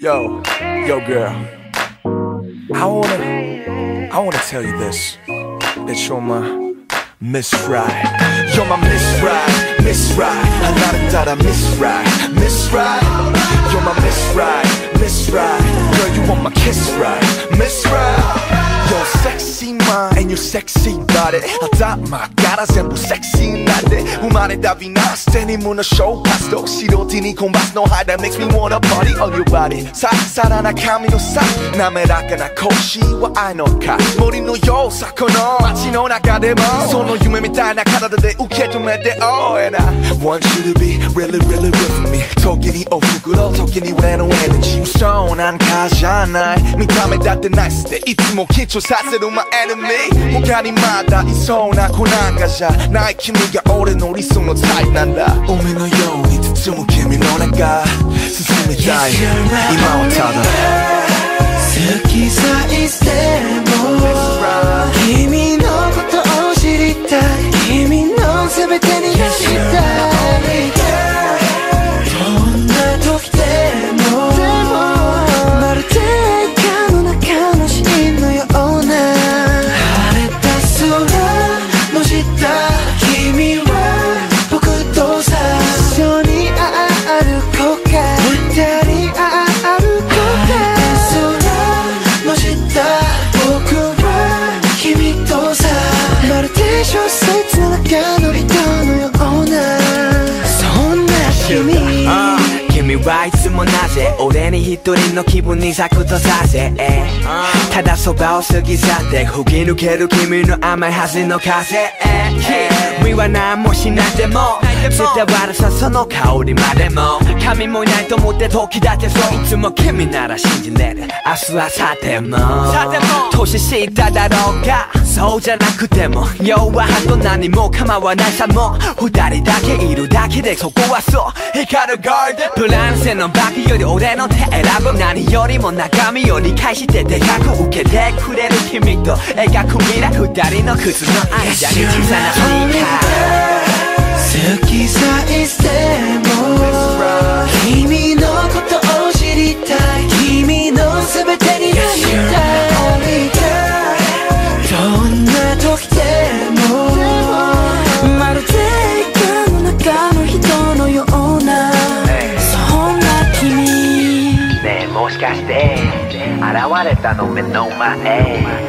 Yo, yo, girl. I wanna, I wanna tell you this. That you're my Miss Right. You're my Miss Right, Miss Right. A lot of data, Miss Right, Miss Right. You're my Miss Right, Miss Right. Girl, you want my kiss ride, Miss Right. You're sexy you sexy body 頭から全部セクシーなんで生まれた美なステニムのショーパスと白 T にコンバスの肌 makes me wanna party on your body. ささらな髪のさ滑らかな腰は愛のか森のようさこの街の中でもその夢みたいな体で受け止めて Oh and I want you to be really really with me. 時におふくろ時に俺のエネジーそうなんかじゃない。見た目だってナイスでいつも緊張させる my enemy 他にまだいそうな子なんかじゃない君が俺の理想のタイプなんだ海のように包む君の中。進みたい。今はただ。好きさえしても君のことを知りたい。君の全てに君は僕とさ一緒に歩こうか二人歩こうか空の下僕は君とさ。まるで小説の中の人のような。そんな君。ああ君はいつもなぜ俺に一人の気分に咲くとさせただそばを過ぎ去って吹き抜ける君の甘いはずの風君は何もしないでも絶対悪さその香りまでも。神もいないと思って時だってそう。いつも君なら信じねえ明日はさても。年下だろうが。そうじゃなくても。弱はと何も構わないさも。う二人だけいるだけでそこはそう。光るガードプランセのバッグより俺の手選ぶ。何よりも中身を理解してでかく受けてくれる君と描く未来。二人の靴の間に小さなスニーカー。好きさえしても君のことを知りたい。君の全てになりたい。どんな時でもまるで映画の中の人のようなそんな君。ねえもしかして現れたの目の前。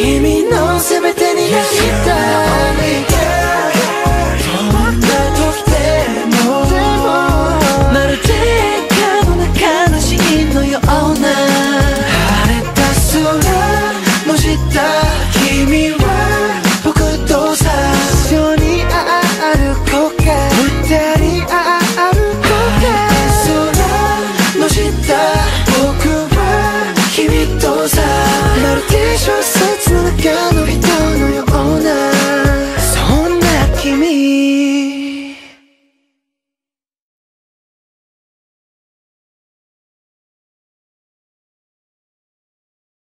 君の全てに